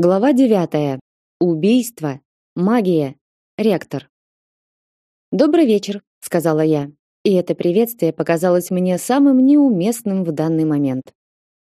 Глава 9. Убийство. Магия. Ректор. Добрый вечер, сказала я. И это приветствие показалось мне самым неуместным в данный момент.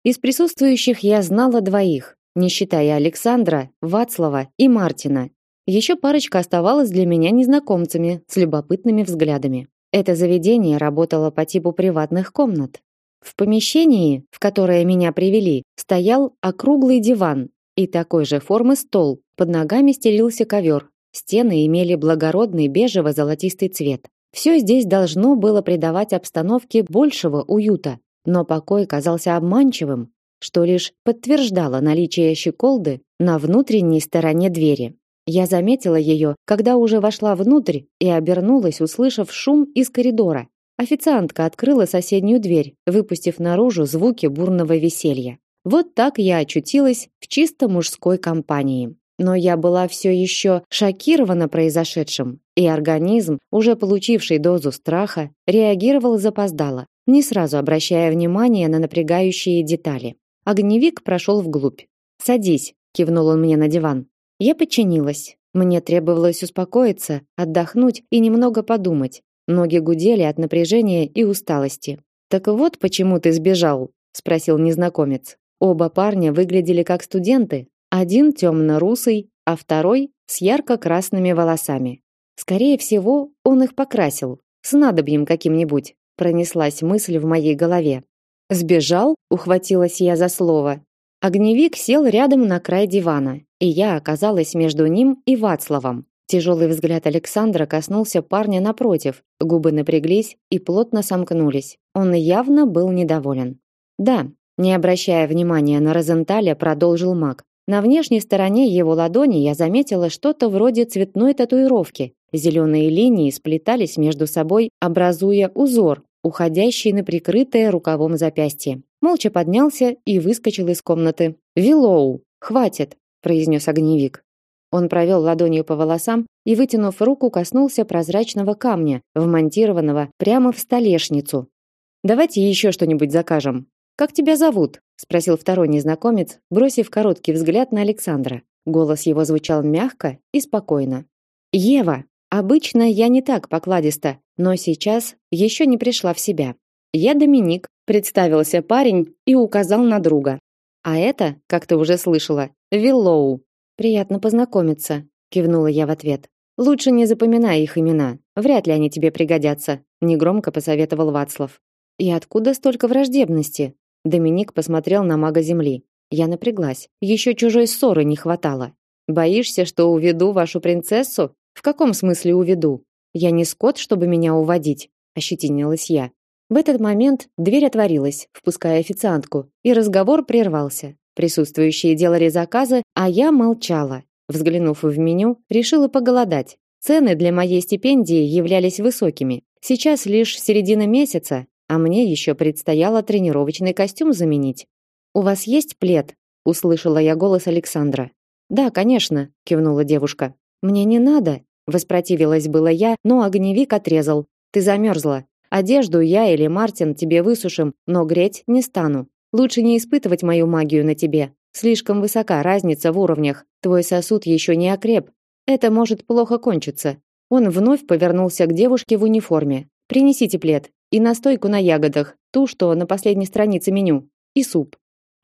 Из присутствующих я знала двоих, не считая Александра, Вацлава и Мартина. Еще парочка оставалась для меня незнакомцами с любопытными взглядами. Это заведение работало по типу приватных комнат. В помещении, в которое меня привели, стоял округлый диван, и такой же формы стол. Под ногами стелился ковер. Стены имели благородный бежево-золотистый цвет. Все здесь должно было придавать обстановке большего уюта, но покой казался обманчивым, что лишь подтверждало наличие щеколды на внутренней стороне двери. Я заметила ее, когда уже вошла внутрь и обернулась, услышав шум из коридора. Официантка открыла соседнюю дверь, выпустив наружу звуки бурного веселья. Вот так я очутилась в чисто мужской компании. Но я была все еще шокирована произошедшим, и организм, уже получивший дозу страха, реагировал запоздало, не сразу обращая внимание на напрягающие детали. Огневик прошел вглубь. «Садись», — кивнул он мне на диван. Я подчинилась. Мне требовалось успокоиться, отдохнуть и немного подумать. Ноги гудели от напряжения и усталости. «Так вот почему ты сбежал?» — спросил незнакомец. Оба парня выглядели как студенты, один темно-русый, а второй с ярко-красными волосами. Скорее всего, он их покрасил, с надобьем каким-нибудь, пронеслась мысль в моей голове. Сбежал, ухватилась я за слово. Огневик сел рядом на край дивана, и я оказалась между ним и Вацлавом. Тяжелый взгляд Александра коснулся парня напротив, губы напряглись и плотно сомкнулись. Он явно был недоволен. Да, не обращая внимания на Розенталя, продолжил маг. На внешней стороне его ладони я заметила что-то вроде цветной татуировки. Зеленые линии сплетались между собой, образуя узор, уходящий на прикрытое рукавом запястье. Молча поднялся и выскочил из комнаты. «Виллоу, хватит!» – произнес огневик. Он провел ладонью по волосам и, вытянув руку, коснулся прозрачного камня, вмонтированного прямо в столешницу. «Давайте еще что-нибудь закажем», как тебя зовут? спросил второй незнакомец, бросив короткий взгляд на Александра. Голос его звучал мягко и спокойно. Ева. Обычно я не так покладиста, но сейчас еще не пришла в себя. Я Доминик, представился парень и указал на друга. А это, как ты уже слышала, Виллоу. Приятно познакомиться, кивнула я в ответ. Лучше не запоминай их имена, вряд ли они тебе пригодятся, негромко посоветовал Вацлав. И откуда столько враждебности? Доминик посмотрел на мага земли. Я напряглась. Еще чужой ссоры не хватало. Боишься, что уведу вашу принцессу? В каком смысле уведу? Я не скот, чтобы меня уводить, ощетинилась я. В этот момент дверь отворилась, впуская официантку, и разговор прервался. Присутствующие делали заказы, а я молчала. Взглянув в меню, решила поголодать. Цены для моей стипендии являлись высокими. Сейчас лишь середина месяца, а мне еще предстояло тренировочный костюм заменить. У вас есть плед? услышала я голос Александра. Да, конечно, кивнула девушка. Мне не надо, воспротивилась было я, но огневик отрезал. Ты замерзла. Одежду я или Мартин тебе высушим, но греть не стану. Лучше не испытывать мою магию на тебе. Слишком высока разница в уровнях. Твой сосуд еще не окреп. Это может плохо кончиться. Он вновь повернулся к девушке в униформе. Принесите плед и настойку на ягодах, ту, что на последней странице меню, и суп.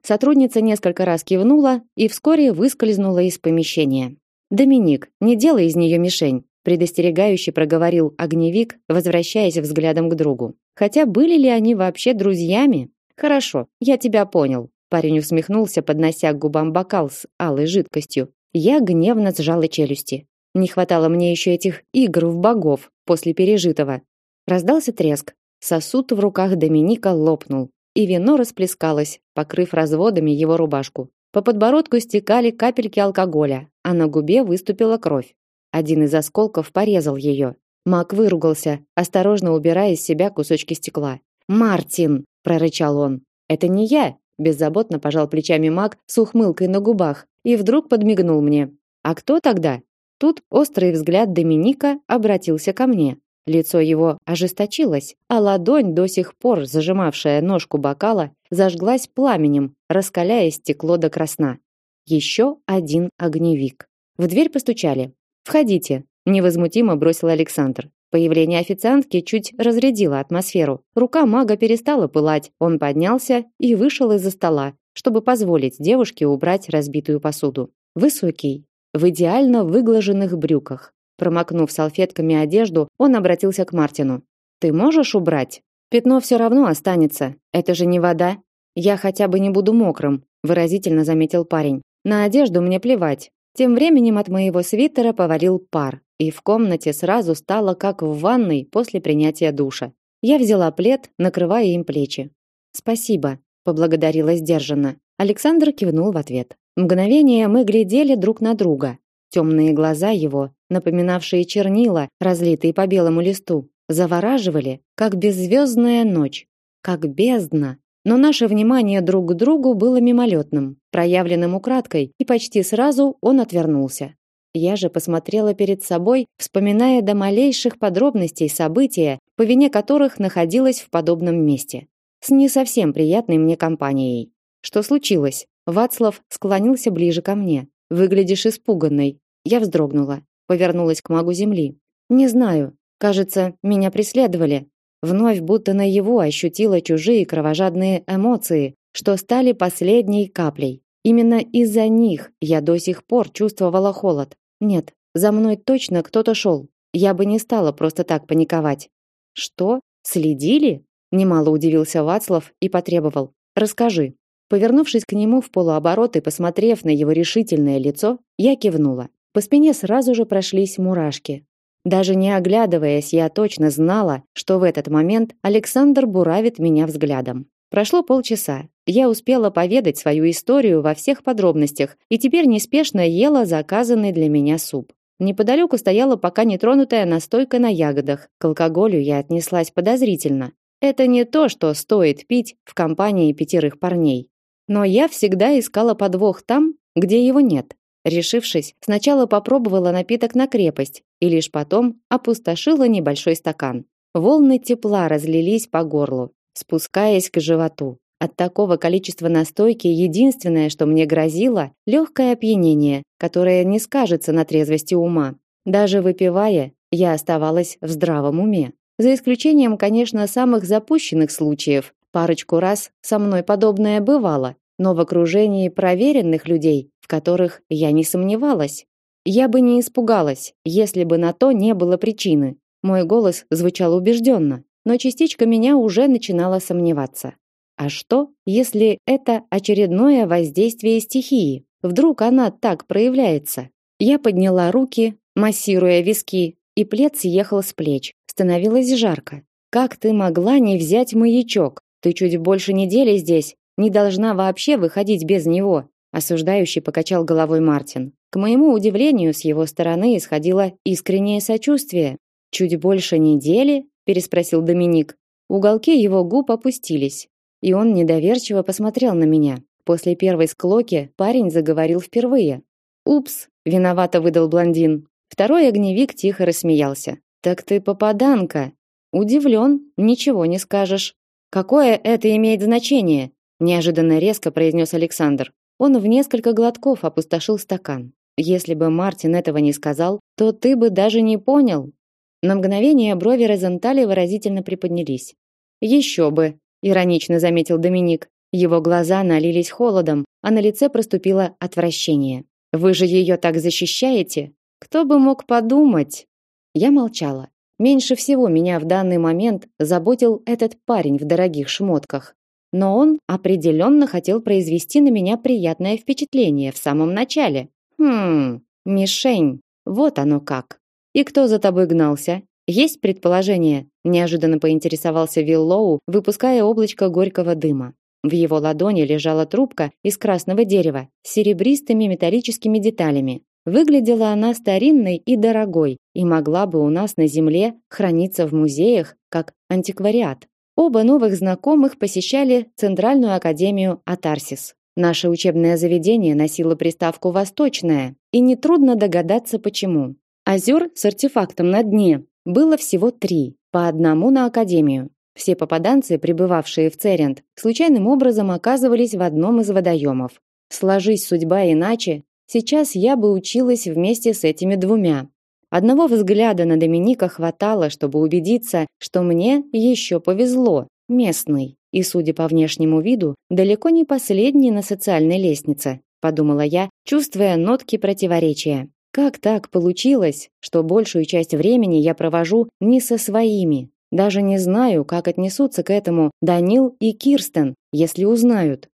Сотрудница несколько раз кивнула и вскоре выскользнула из помещения. Доминик, не делай из нее мишень, предостерегающе проговорил огневик, возвращаясь взглядом к другу. Хотя были ли они вообще друзьями? Хорошо, я тебя понял. Парень усмехнулся, поднося к губам бокал с алой жидкостью. Я гневно сжала челюсти. Не хватало мне еще этих игр в богов после пережитого. Раздался треск. Сосуд в руках Доминика лопнул, и вино расплескалось, покрыв разводами его рубашку. По подбородку стекали капельки алкоголя, а на губе выступила кровь. Один из осколков порезал ее. Мак выругался, осторожно убирая из себя кусочки стекла. "Мартин", прорычал он. "Это не я", беззаботно пожал плечами Мак с ухмылкой на губах и вдруг подмигнул мне. "А кто тогда?" Тут острый взгляд Доминика обратился ко мне. Лицо его ожесточилось, а ладонь, до сих пор зажимавшая ножку бокала, зажглась пламенем, раскаляя стекло до красна. еще один огневик. В дверь постучали. Входите, невозмутимо бросил Александр. Появление официантки чуть разрядило атмосферу. Рука мага перестала пылать. Он поднялся и вышел из-за стола, чтобы позволить девушке убрать разбитую посуду. Высокий, в идеально выглаженных брюках. Промокнув салфетками одежду, он обратился к Мартину. Ты можешь убрать? Пятно все равно останется. Это же не вода. Я хотя бы не буду мокрым, выразительно заметил парень. На одежду мне плевать. Тем временем от моего свитера повалил пар, и в комнате сразу стало как в ванной после принятия душа. Я взяла плед, накрывая им плечи. Спасибо, поблагодарила сдержанно. Александр кивнул в ответ. Мгновение мы глядели друг на друга. Темные глаза его, напоминавшие чернила, разлитые по белому листу, завораживали, как беззвездная ночь, как бездна. Но наше внимание друг к другу было мимолетным, проявленным украдкой, и почти сразу он отвернулся. Я же посмотрела перед собой, вспоминая до малейших подробностей события, по вине которых находилась в подобном месте. С не совсем приятной мне компанией. Что случилось? Вацлав склонился ближе ко мне. Выглядишь испуганной. Я вздрогнула, повернулась к магу земли. Не знаю, кажется, меня преследовали. Вновь будто на его ощутила чужие кровожадные эмоции, что стали последней каплей. Именно из-за них я до сих пор чувствовала холод. Нет, за мной точно кто-то шел. Я бы не стала просто так паниковать. Что? Следили? Немало удивился Вацлав и потребовал: "Расскажи". Повернувшись к нему в полуоборот и посмотрев на его решительное лицо, я кивнула. По спине сразу же прошлись мурашки. Даже не оглядываясь, я точно знала, что в этот момент Александр буравит меня взглядом. Прошло полчаса. Я успела поведать свою историю во всех подробностях и теперь неспешно ела заказанный для меня суп. Неподалеку стояла пока нетронутая настойка на ягодах. К алкоголю я отнеслась подозрительно. Это не то, что стоит пить в компании пятерых парней. Но я всегда искала подвох там, где его нет. Решившись, сначала попробовала напиток на крепость и лишь потом опустошила небольшой стакан. Волны тепла разлились по горлу, спускаясь к животу. От такого количества настойки единственное, что мне грозило, легкое опьянение, которое не скажется на трезвости ума. Даже выпивая, я оставалась в здравом уме. За исключением, конечно, самых запущенных случаев. Парочку раз со мной подобное бывало, но в окружении проверенных людей, в которых я не сомневалась. Я бы не испугалась, если бы на то не было причины. Мой голос звучал убежденно, но частичка меня уже начинала сомневаться. А что, если это очередное воздействие стихии? Вдруг она так проявляется? Я подняла руки, массируя виски, и плед съехал с плеч. Становилось жарко. Как ты могла не взять маячок? Ты чуть больше недели здесь, не должна вообще выходить без него, осуждающий покачал головой Мартин. К моему удивлению, с его стороны исходило искреннее сочувствие. Чуть больше недели, переспросил Доминик. Уголки его губ опустились, и он недоверчиво посмотрел на меня. После первой склоки парень заговорил впервые. Упс, виновато выдал блондин. Второй огневик тихо рассмеялся. Так ты попаданка. Удивлен, ничего не скажешь. Какое это имеет значение? неожиданно резко произнес Александр. Он в несколько глотков опустошил стакан. Если бы Мартин этого не сказал, то ты бы даже не понял. На мгновение брови Розентали выразительно приподнялись. Еще бы, иронично заметил Доминик. Его глаза налились холодом, а на лице проступило отвращение. Вы же ее так защищаете? Кто бы мог подумать? Я молчала. Меньше всего меня в данный момент заботил этот парень в дорогих шмотках но он определенно хотел произвести на меня приятное впечатление в самом начале. Хм, мишень. Вот оно как. И кто за тобой гнался? Есть предположение? Неожиданно поинтересовался Виллоу, выпуская облачко горького дыма. В его ладони лежала трубка из красного дерева с серебристыми металлическими деталями. Выглядела она старинной и дорогой и могла бы у нас на земле храниться в музеях как антиквариат. Оба новых знакомых посещали Центральную академию Атарсис. Наше учебное заведение носило приставку «Восточное», и нетрудно догадаться почему. Озер с артефактом на дне было всего три, по одному на академию. Все попаданцы, прибывавшие в Церент, случайным образом оказывались в одном из водоемов. Сложись судьба иначе, сейчас я бы училась вместе с этими двумя. Одного взгляда на Доминика хватало, чтобы убедиться, что мне еще повезло. Местный и, судя по внешнему виду, далеко не последний на социальной лестнице, подумала я, чувствуя нотки противоречия. Как так получилось, что большую часть времени я провожу не со своими? Даже не знаю, как отнесутся к этому Данил и Кирстен, если узнают.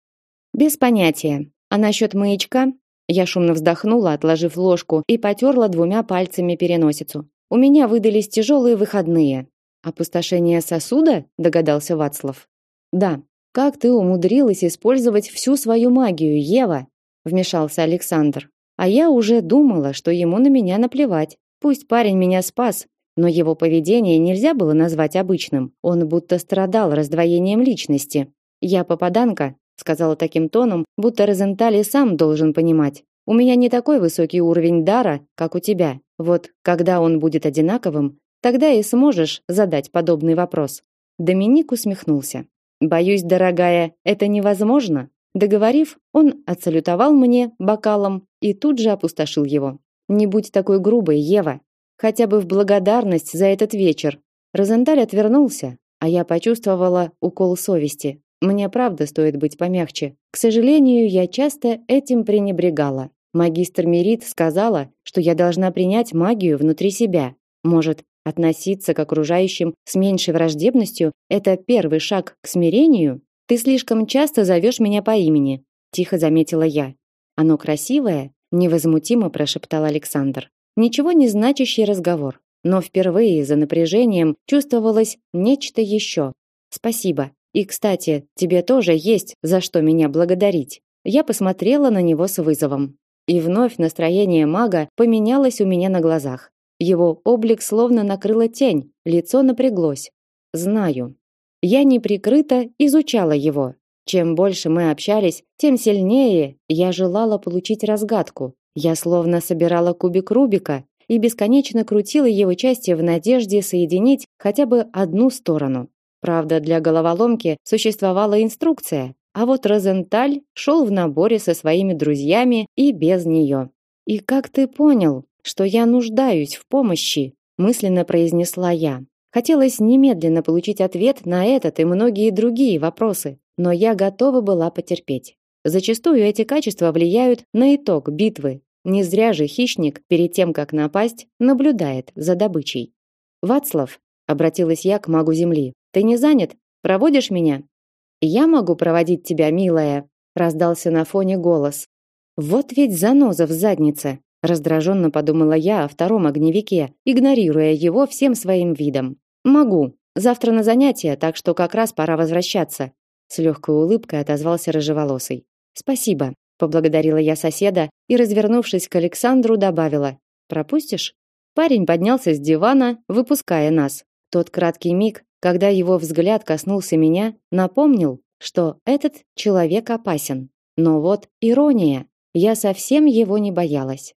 Без понятия. А насчет маячка? Я шумно вздохнула, отложив ложку, и потерла двумя пальцами переносицу. У меня выдались тяжелые выходные. Опустошение сосуда? Догадался Вацлав. Да. Как ты умудрилась использовать всю свою магию, Ева? Вмешался Александр. А я уже думала, что ему на меня наплевать. Пусть парень меня спас, но его поведение нельзя было назвать обычным. Он будто страдал раздвоением личности. Я попаданка, сказала таким тоном, будто Розенталь сам должен понимать. У меня не такой высокий уровень дара, как у тебя. Вот когда он будет одинаковым, тогда и сможешь задать подобный вопрос. Доминик усмехнулся. Боюсь, дорогая, это невозможно. Договорив, он отсалютовал мне бокалом и тут же опустошил его. Не будь такой грубой, Ева, хотя бы в благодарность за этот вечер. Розенталь отвернулся, а я почувствовала укол совести. Мне правда стоит быть помягче. К сожалению, я часто этим пренебрегала. Магистр Мерит сказала, что я должна принять магию внутри себя. Может, относиться к окружающим с меньшей враждебностью это первый шаг к смирению? Ты слишком часто зовешь меня по имени, тихо заметила я. Оно красивое, невозмутимо прошептал Александр. Ничего не значащий разговор, но впервые за напряжением чувствовалось нечто еще. Спасибо. И, кстати, тебе тоже есть за что меня благодарить. Я посмотрела на него с вызовом. И вновь настроение мага поменялось у меня на глазах. Его облик словно накрыла тень, лицо напряглось. Знаю, я неприкрыто изучала его. Чем больше мы общались, тем сильнее я желала получить разгадку. Я словно собирала кубик Рубика и бесконечно крутила его части в надежде соединить хотя бы одну сторону. Правда, для головоломки существовала инструкция, а вот Розенталь шел в наборе со своими друзьями и без нее. «И как ты понял, что я нуждаюсь в помощи?» мысленно произнесла я. Хотелось немедленно получить ответ на этот и многие другие вопросы, но я готова была потерпеть. Зачастую эти качества влияют на итог битвы. Не зря же хищник, перед тем как напасть, наблюдает за добычей. Вацлав, обратилась я к магу земли. Ты не занят? Проводишь меня? Я могу проводить тебя, милая, раздался на фоне голос. Вот ведь заноза в заднице. Раздраженно подумала я о втором огневике, игнорируя его всем своим видом. Могу. Завтра на занятия, так что как раз пора возвращаться. С легкой улыбкой отозвался рыжеволосый. Спасибо, поблагодарила я соседа и, развернувшись к Александру, добавила: "Пропустишь?" Парень поднялся с дивана, выпуская нас. Тот краткий миг, когда его взгляд коснулся меня, напомнил, что этот человек опасен. Но вот ирония. Я совсем его не боялась.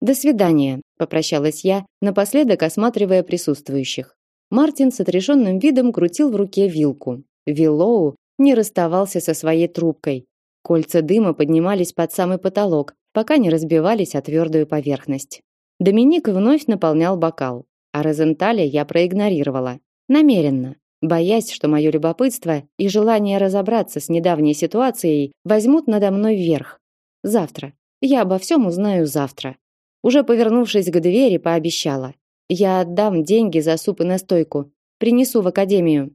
До свидания, попрощалась я, напоследок осматривая присутствующих. Мартин с отрешенным видом крутил в руке вилку. Виллоу не расставался со своей трубкой. Кольца дыма поднимались под самый потолок, пока не разбивались о твердую поверхность. Доминик вновь наполнял бокал, а Розенталя я проигнорировала. Намеренно, боясь, что мое любопытство и желание разобраться с недавней ситуацией возьмут надо мной верх. Завтра. Я обо всем узнаю завтра. Уже повернувшись к двери, пообещала: "Я отдам деньги за суп и настойку, принесу в академию".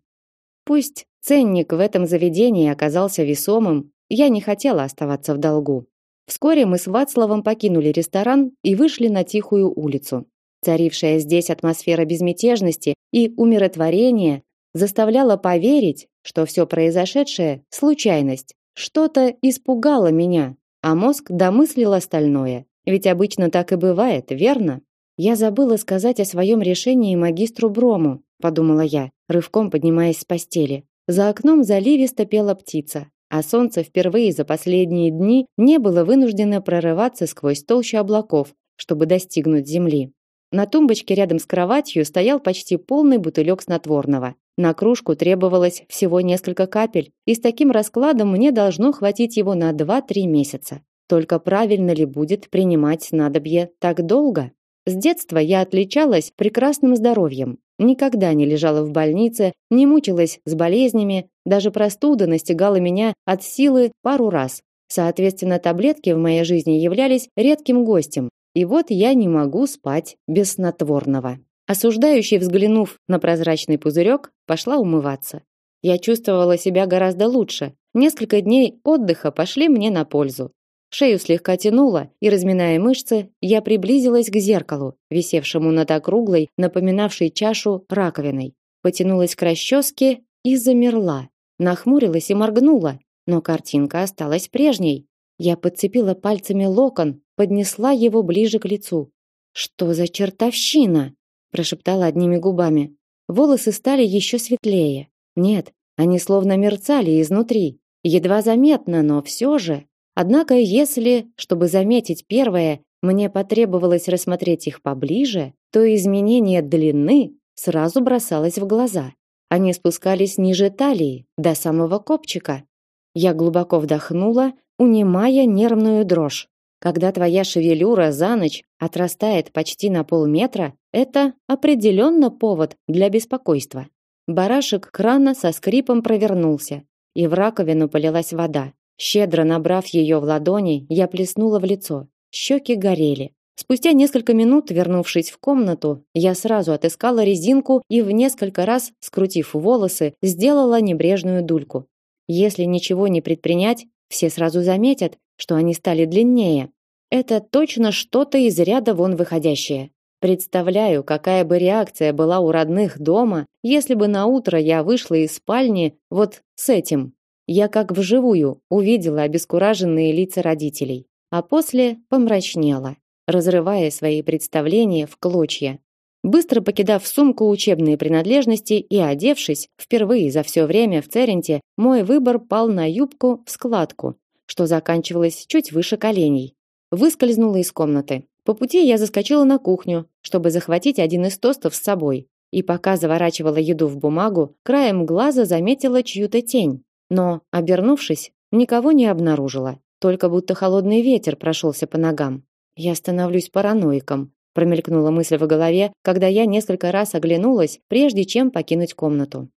Пусть ценник в этом заведении оказался весомым, я не хотела оставаться в долгу. Вскоре мы с Вацлавом покинули ресторан и вышли на тихую улицу. Царившая здесь атмосфера безмятежности и умиротворения заставляла поверить, что все произошедшее случайность. Что-то испугало меня, а мозг домыслил остальное. Ведь обычно так и бывает, верно? Я забыла сказать о своем решении магистру Брому, подумала я, рывком поднимаясь с постели. За окном заливисто пела птица, а солнце впервые за последние дни не было вынуждено прорываться сквозь толщу облаков, чтобы достигнуть земли. На тумбочке рядом с кроватью стоял почти полный бутылек снотворного. На кружку требовалось всего несколько капель, и с таким раскладом мне должно хватить его на 2-3 месяца. Только правильно ли будет принимать надобье так долго? С детства я отличалась прекрасным здоровьем. Никогда не лежала в больнице, не мучилась с болезнями, даже простуда настигала меня от силы пару раз. Соответственно, таблетки в моей жизни являлись редким гостем. И вот я не могу спать без снотворного. Осуждающий, взглянув на прозрачный пузырек, пошла умываться. Я чувствовала себя гораздо лучше. Несколько дней отдыха пошли мне на пользу. Шею слегка тянуло, и разминая мышцы, я приблизилась к зеркалу, висевшему над округлой, напоминавшей чашу раковиной. Потянулась к расческе и замерла. Нахмурилась и моргнула, но картинка осталась прежней. Я подцепила пальцами локон, поднесла его ближе к лицу. Что за чертовщина? прошептала одними губами. Волосы стали еще светлее. Нет, они словно мерцали изнутри, едва заметно, но все же. Однако, если, чтобы заметить первое, мне потребовалось рассмотреть их поближе, то изменение длины сразу бросалось в глаза. Они спускались ниже талии, до самого копчика. Я глубоко вдохнула, унимая нервную дрожь. Когда твоя шевелюра за ночь отрастает почти на полметра, это определенно повод для беспокойства. Барашек крана со скрипом провернулся, и в раковину полилась вода. Щедро набрав ее в ладони, я плеснула в лицо. Щеки горели. Спустя несколько минут, вернувшись в комнату, я сразу отыскала резинку и в несколько раз, скрутив волосы, сделала небрежную дульку. Если ничего не предпринять, все сразу заметят, что они стали длиннее. Это точно что-то из ряда вон выходящее. Представляю, какая бы реакция была у родных дома, если бы на утро я вышла из спальни вот с этим. Я как вживую увидела обескураженные лица родителей, а после помрачнела, разрывая свои представления в клочья. Быстро покидав сумку учебные принадлежности и одевшись, впервые за все время в Церенте, мой выбор пал на юбку в складку, что заканчивалось чуть выше коленей. Выскользнула из комнаты. По пути я заскочила на кухню, чтобы захватить один из тостов с собой. И пока заворачивала еду в бумагу, краем глаза заметила чью-то тень. Но, обернувшись, никого не обнаружила. Только будто холодный ветер прошелся по ногам. Я становлюсь параноиком, промелькнула мысль в голове, когда я несколько раз оглянулась, прежде чем покинуть комнату.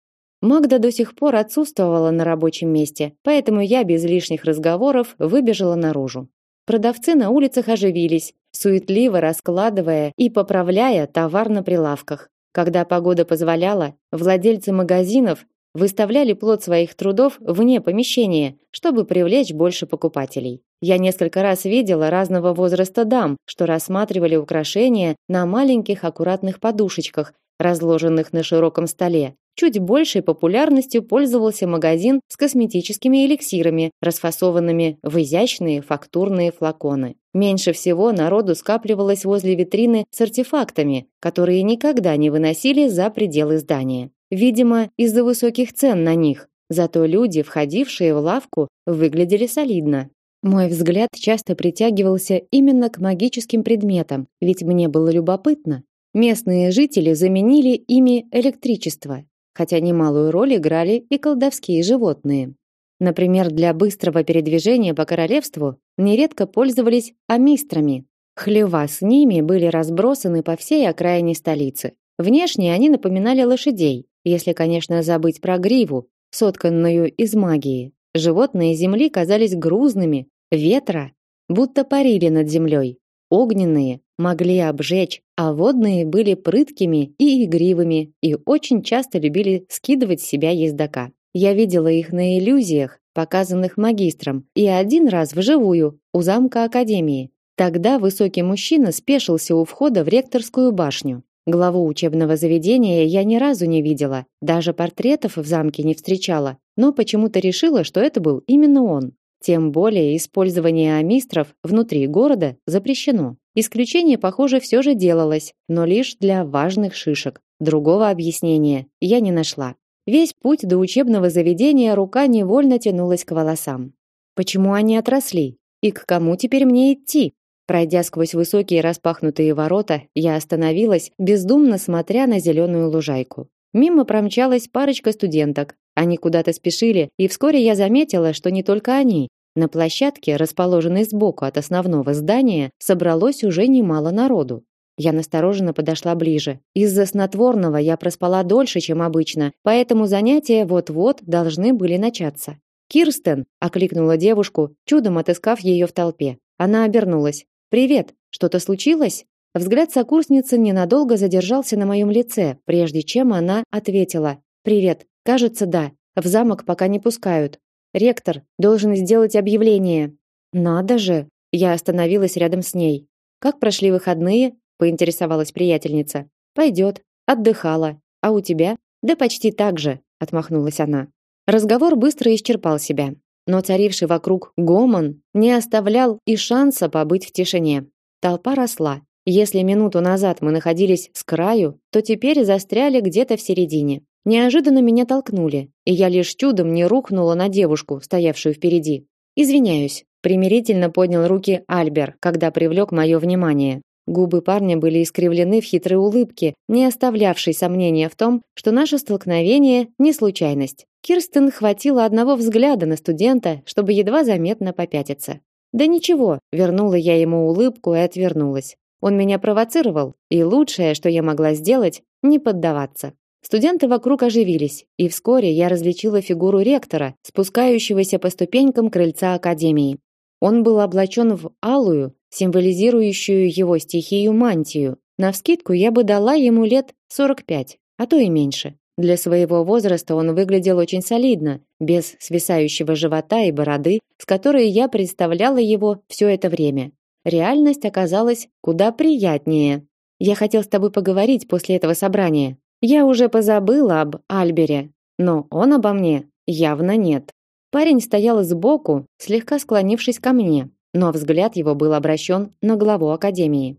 Магда до сих пор отсутствовала на рабочем месте, поэтому я без лишних разговоров выбежала наружу. Продавцы на улицах оживились, суетливо раскладывая и поправляя товар на прилавках. Когда погода позволяла, владельцы магазинов выставляли плод своих трудов вне помещения, чтобы привлечь больше покупателей. Я несколько раз видела разного возраста дам, что рассматривали украшения на маленьких аккуратных подушечках, разложенных на широком столе. Чуть большей популярностью пользовался магазин с косметическими эликсирами, расфасованными в изящные фактурные флаконы. Меньше всего народу скапливалось возле витрины с артефактами, которые никогда не выносили за пределы здания. Видимо, из-за высоких цен на них. Зато люди, входившие в лавку, выглядели солидно. Мой взгляд часто притягивался именно к магическим предметам, ведь мне было любопытно. Местные жители заменили ими электричество, хотя немалую роль играли и колдовские животные. Например, для быстрого передвижения по королевству нередко пользовались амистрами. Хлева с ними были разбросаны по всей окраине столицы. Внешне они напоминали лошадей, если, конечно, забыть про гриву, сотканную из магии. Животные земли казались грузными, ветра будто парили над землей. Огненные могли обжечь, а водные были прыткими и игривыми и очень часто любили скидывать с себя ездока. Я видела их на иллюзиях, показанных магистром, и один раз вживую у замка академии. Тогда высокий мужчина спешился у входа в ректорскую башню. Главу учебного заведения я ни разу не видела, даже портретов в замке не встречала, но почему-то решила, что это был именно он. Тем более использование амистров внутри города запрещено. Исключение, похоже, все же делалось, но лишь для важных шишек. Другого объяснения я не нашла. Весь путь до учебного заведения рука невольно тянулась к волосам. Почему они отросли? И к кому теперь мне идти? Пройдя сквозь высокие распахнутые ворота, я остановилась, бездумно смотря на зеленую лужайку. Мимо промчалась парочка студенток. Они куда-то спешили, и вскоре я заметила, что не только они. На площадке, расположенной сбоку от основного здания, собралось уже немало народу. Я настороженно подошла ближе. Из-за снотворного я проспала дольше, чем обычно, поэтому занятия вот-вот должны были начаться. «Кирстен!» – окликнула девушку, чудом отыскав ее в толпе. Она обернулась. «Привет! Что-то случилось?» Взгляд сокурсницы ненадолго задержался на моем лице, прежде чем она ответила. «Привет. Кажется, да. В замок пока не пускают. Ректор должен сделать объявление». «Надо же!» Я остановилась рядом с ней. «Как прошли выходные?» поинтересовалась приятельница. Пойдет. Отдыхала. А у тебя? Да почти так же, отмахнулась она. Разговор быстро исчерпал себя, но царивший вокруг гомон не оставлял и шанса побыть в тишине. Толпа росла. Если минуту назад мы находились с краю, то теперь застряли где-то в середине. Неожиданно меня толкнули, и я лишь чудом не рухнула на девушку, стоявшую впереди. Извиняюсь, примирительно поднял руки Альбер, когда привлек мое внимание. Губы парня были искривлены в хитрой улыбке, не оставлявшей сомнения в том, что наше столкновение не случайность. Кирстен хватило одного взгляда на студента, чтобы едва заметно попятиться. Да ничего, вернула я ему улыбку и отвернулась. Он меня провоцировал, и лучшее, что я могла сделать, не поддаваться. Студенты вокруг оживились, и вскоре я различила фигуру ректора, спускающегося по ступенькам крыльца академии. Он был облачен в алую, символизирующую его стихию мантию. Навскидку я бы дала ему лет 45, а то и меньше. Для своего возраста он выглядел очень солидно, без свисающего живота и бороды, с которой я представляла его все это время. Реальность оказалась куда приятнее. Я хотел с тобой поговорить после этого собрания. Я уже позабыла об Альбере, но он обо мне явно нет. Парень стоял сбоку, слегка склонившись ко мне но взгляд его был обращен на главу академии.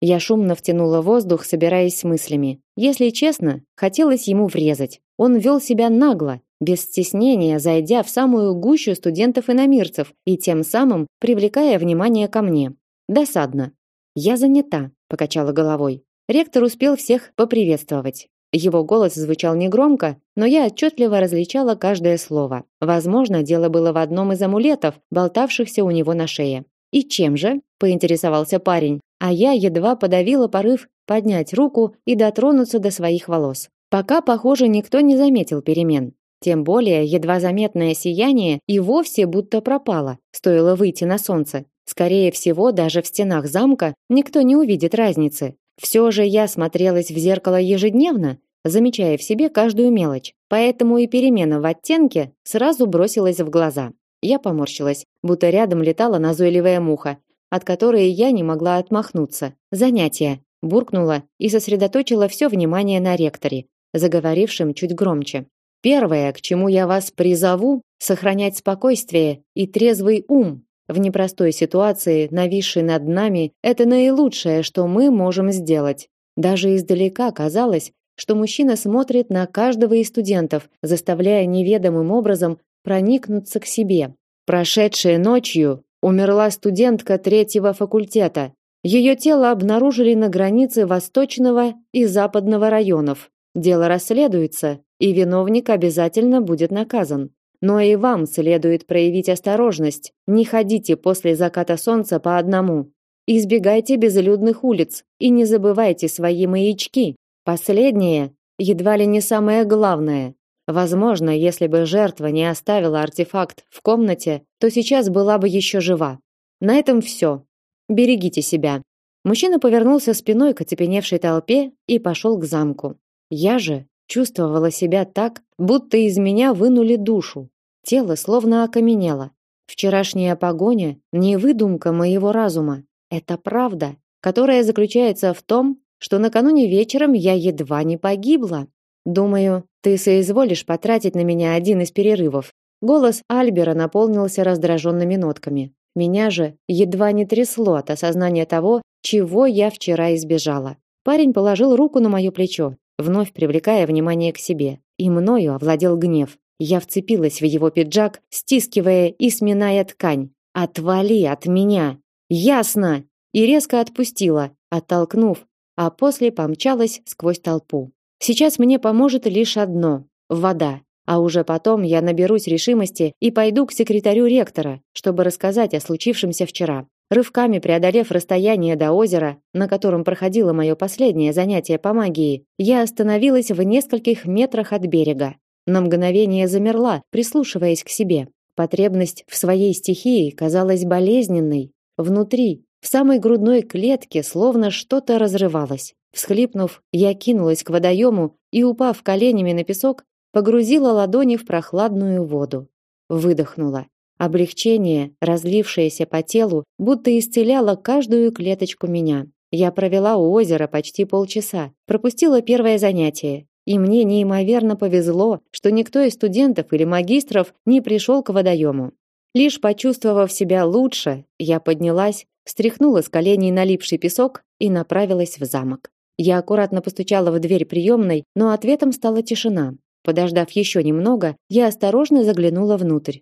Я шумно втянула воздух, собираясь с мыслями. Если честно, хотелось ему врезать. Он вел себя нагло, без стеснения, зайдя в самую гущу студентов-иномирцев и тем самым привлекая внимание ко мне. Досадно. Я занята, покачала головой. Ректор успел всех поприветствовать. Его голос звучал негромко, но я отчетливо различала каждое слово. Возможно, дело было в одном из амулетов, болтавшихся у него на шее. «И чем же?» – поинтересовался парень, а я едва подавила порыв поднять руку и дотронуться до своих волос. Пока, похоже, никто не заметил перемен. Тем более, едва заметное сияние и вовсе будто пропало, стоило выйти на солнце. Скорее всего, даже в стенах замка никто не увидит разницы. Все же я смотрелась в зеркало ежедневно, замечая в себе каждую мелочь, поэтому и перемена в оттенке сразу бросилась в глаза. Я поморщилась, будто рядом летала назойливая муха, от которой я не могла отмахнуться. Занятие. Буркнула и сосредоточила все внимание на ректоре, заговорившем чуть громче. Первое, к чему я вас призову, сохранять спокойствие и трезвый ум, в непростой ситуации, нависшей над нами, это наилучшее, что мы можем сделать. Даже издалека казалось, что мужчина смотрит на каждого из студентов, заставляя неведомым образом проникнуться к себе. Прошедшей ночью умерла студентка третьего факультета. Ее тело обнаружили на границе восточного и западного районов. Дело расследуется, и виновник обязательно будет наказан. Но и вам следует проявить осторожность. Не ходите после заката солнца по одному. Избегайте безлюдных улиц и не забывайте свои маячки. Последнее едва ли не самое главное. Возможно, если бы жертва не оставила артефакт в комнате, то сейчас была бы еще жива. На этом все. Берегите себя. Мужчина повернулся спиной к оцепеневшей толпе и пошел к замку. Я же Чувствовала себя так, будто из меня вынули душу. Тело словно окаменело. Вчерашняя погоня не выдумка моего разума. Это правда, которая заключается в том, что накануне вечером я едва не погибла. Думаю, ты соизволишь потратить на меня один из перерывов. Голос Альбера наполнился раздраженными нотками. Меня же едва не трясло от осознания того, чего я вчера избежала. Парень положил руку на мое плечо вновь привлекая внимание к себе. И мною овладел гнев. Я вцепилась в его пиджак, стискивая и сминая ткань. «Отвали от меня!» «Ясно!» И резко отпустила, оттолкнув, а после помчалась сквозь толпу. Сейчас мне поможет лишь одно вода. А уже потом я наберусь решимости и пойду к секретарю ректора, чтобы рассказать о случившемся вчера. Рывками преодолев расстояние до озера, на котором проходило мое последнее занятие по магии, я остановилась в нескольких метрах от берега. На мгновение замерла, прислушиваясь к себе. Потребность в своей стихии казалась болезненной. Внутри, в самой грудной клетке, словно что-то разрывалось. Всхлипнув, я кинулась к водоему и, упав коленями на песок, погрузила ладони в прохладную воду. Выдохнула. Облегчение, разлившееся по телу, будто исцеляло каждую клеточку меня. Я провела у озера почти полчаса, пропустила первое занятие, и мне неимоверно повезло, что никто из студентов или магистров не пришел к водоему. Лишь почувствовав себя лучше, я поднялась, стряхнула с коленей налипший песок и направилась в замок. Я аккуратно постучала в дверь приемной, но ответом стала тишина. Подождав еще немного, я осторожно заглянула внутрь.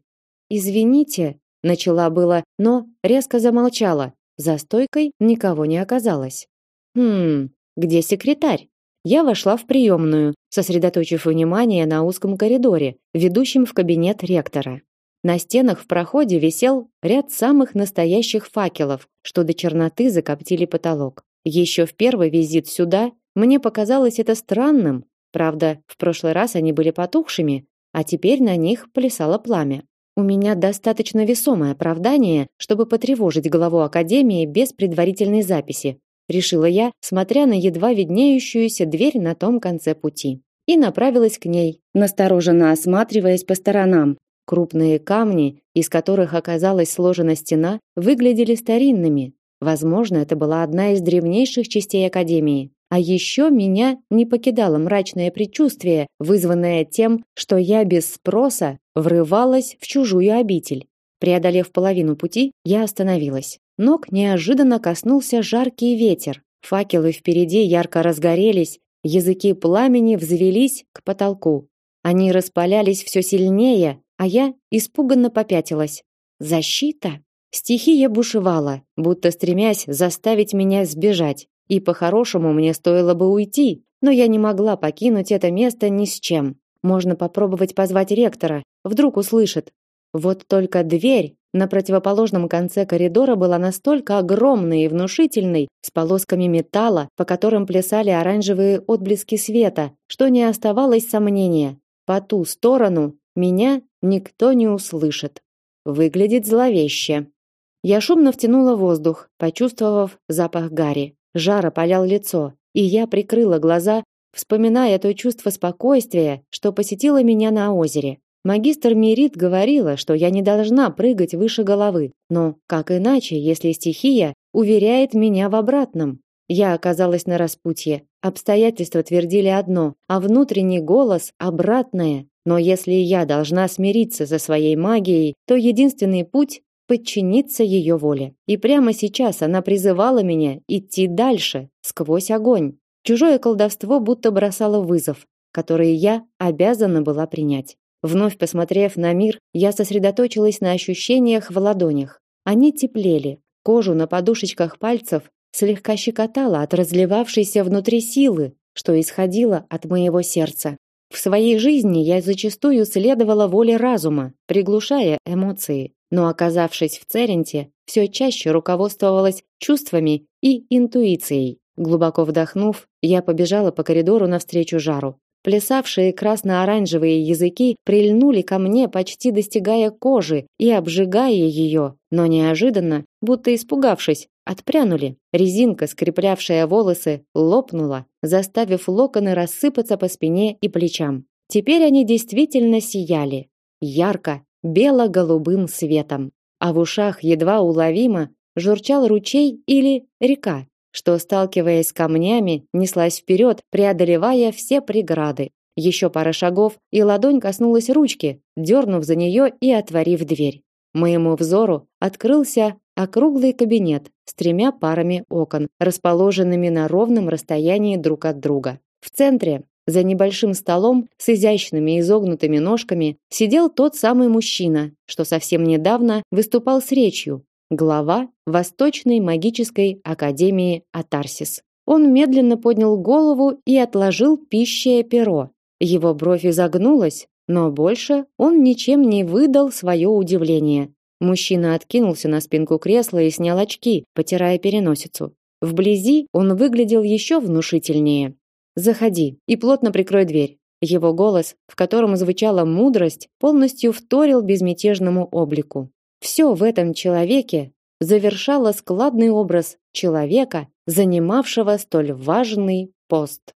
Извините, начала было, но резко замолчала. За стойкой никого не оказалось. Хм, где секретарь? Я вошла в приемную, сосредоточив внимание на узком коридоре, ведущем в кабинет ректора. На стенах в проходе висел ряд самых настоящих факелов, что до черноты закоптили потолок. Еще в первый визит сюда мне показалось это странным. Правда, в прошлый раз они были потухшими, а теперь на них плясало пламя. У меня достаточно весомое оправдание, чтобы потревожить главу академии без предварительной записи, решила я, смотря на едва виднеющуюся дверь на том конце пути. И направилась к ней, настороженно осматриваясь по сторонам. Крупные камни, из которых оказалась сложена стена, выглядели старинными. Возможно, это была одна из древнейших частей академии. А еще меня не покидало мрачное предчувствие, вызванное тем, что я без спроса врывалась в чужую обитель. Преодолев половину пути, я остановилась. Ног неожиданно коснулся жаркий ветер. Факелы впереди ярко разгорелись, языки пламени взвелись к потолку. Они распалялись все сильнее, а я испуганно попятилась. Защита? Стихия бушевала, будто стремясь заставить меня сбежать. И по-хорошему мне стоило бы уйти, но я не могла покинуть это место ни с чем. Можно попробовать позвать ректора, вдруг услышит. Вот только дверь на противоположном конце коридора была настолько огромной и внушительной, с полосками металла, по которым плясали оранжевые отблески света, что не оставалось сомнения. По ту сторону меня никто не услышит. Выглядит зловеще. Я шумно втянула воздух, почувствовав запах гари. Жар опалял лицо, и я прикрыла глаза, вспоминая то чувство спокойствия, что посетило меня на озере. Магистр Мирит говорила, что я не должна прыгать выше головы, но как иначе, если стихия уверяет меня в обратном? Я оказалась на распутье. Обстоятельства твердили одно, а внутренний голос обратное. Но если я должна смириться со своей магией, то единственный путь подчиниться ее воле. И прямо сейчас она призывала меня идти дальше, сквозь огонь. Чужое колдовство будто бросало вызов, который я обязана была принять. Вновь посмотрев на мир, я сосредоточилась на ощущениях в ладонях. Они теплели, кожу на подушечках пальцев слегка щекотало от разливавшейся внутри силы, что исходило от моего сердца. В своей жизни я зачастую следовала воле разума, приглушая эмоции, но оказавшись в Церенте, все чаще руководствовалась чувствами и интуицией. Глубоко вдохнув, я побежала по коридору навстречу жару. Плясавшие красно-оранжевые языки прильнули ко мне, почти достигая кожи и обжигая ее, но неожиданно, будто испугавшись, отпрянули. Резинка, скреплявшая волосы, лопнула, заставив локоны рассыпаться по спине и плечам. Теперь они действительно сияли, ярко, бело-голубым светом, а в ушах едва уловимо журчал ручей или река, что, сталкиваясь с камнями, неслась вперед, преодолевая все преграды. Еще пара шагов, и ладонь коснулась ручки, дернув за нее и отворив дверь. Моему взору открылся округлый кабинет с тремя парами окон, расположенными на ровном расстоянии друг от друга. В центре за небольшим столом с изящными изогнутыми ножками сидел тот самый мужчина, что совсем недавно выступал с речью, глава Восточной магической академии Атарсис. Он медленно поднял голову и отложил пищее перо. Его бровь изогнулась, но больше он ничем не выдал свое удивление. Мужчина откинулся на спинку кресла и снял очки, потирая переносицу. Вблизи он выглядел еще внушительнее. Заходи и плотно прикрой дверь. Его голос, в котором звучала мудрость, полностью вторил безмятежному облику. Все в этом человеке завершало складный образ человека, занимавшего столь важный пост.